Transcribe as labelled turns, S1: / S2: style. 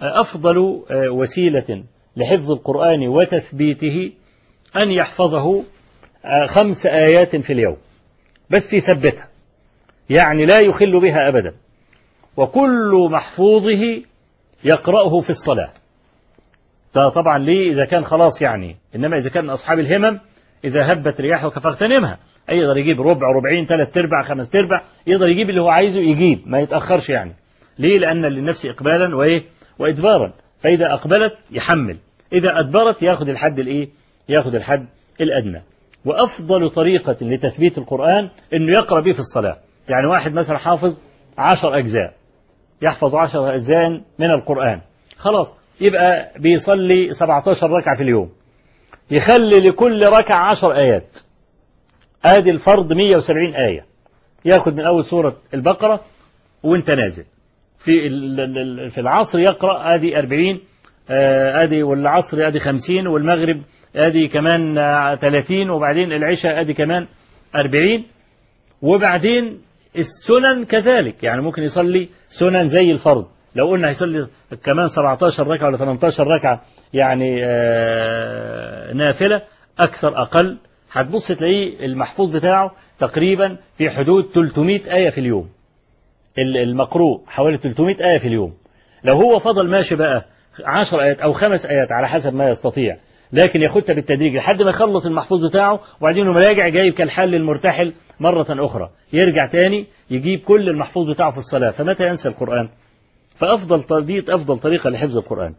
S1: أفضل وسيلة لحفظ القرآن وتثبيته أن يحفظه خمس آيات في اليوم. بس يثبتها. يعني لا يخل بها أبدا. وكل محفوظه يقرأه في الصلاة. ده طبعا ليه إذا كان خلاص يعني. إنما إذا كان أصحاب الهمم إذا هبت رياحك فاغتنمها يقدر يجيب ربع ربعين ثلاث أرباع خمس أرباع. يقدر يجيب اللي هو عايزه يجيب. ما يتأخرش يعني. ليه؟ لأن للنفس إقبالا وإيه؟ وإدبارا. فإذا أقبلت يحمل. إذا أدبرت ياخد الحد الإيه؟ ياخد الحد الأدنى. وأفضل طريقة لتثبيت القرآن إنه يقرأ به في الصلاة. يعني واحد مثلا حافظ عشر أجزاء. يحفظ عشر أجزاء من القرآن. خلاص. يبقى بيصلي 17 ركعة في اليوم. يخلي لكل ركعة عشر آيات. آدي الفرض 170 آية. ياخد من أول سورة البقرة وانت نازل. في في العصر يقرأ آدي 40 آدي والعصر آدي 50 والمغرب آدي كمان 30 وبعدين العشاء آدي كمان 40 وبعدين السنن كذلك يعني ممكن يصلي سنن زي الفرض. لو قلنا هيصلي كمان 17 ركعة ولا 18 ركعة يعني نافلة أكثر أقل. هتبص تلاقيه المحفوظ بتاعه تقريبا في حدود 300 آية في اليوم. المقروء حوالي 300 آية في اليوم. لو هو فضل ماشي بقى 10 آيات أو خمس آيات على حسب ما يستطيع لكن ياخدها بالتدريج لحد ما يخلص المحفوظ بتاعه وبعدين يقوم راجع جايب كالحل المرتحل مرة أخرى. يرجع تاني يجيب كل المحفوظ بتاعه في الصلاة فمتى ينسى القرآن؟ فأفضل طريقة أفضل طريقة لحفظ القرآن.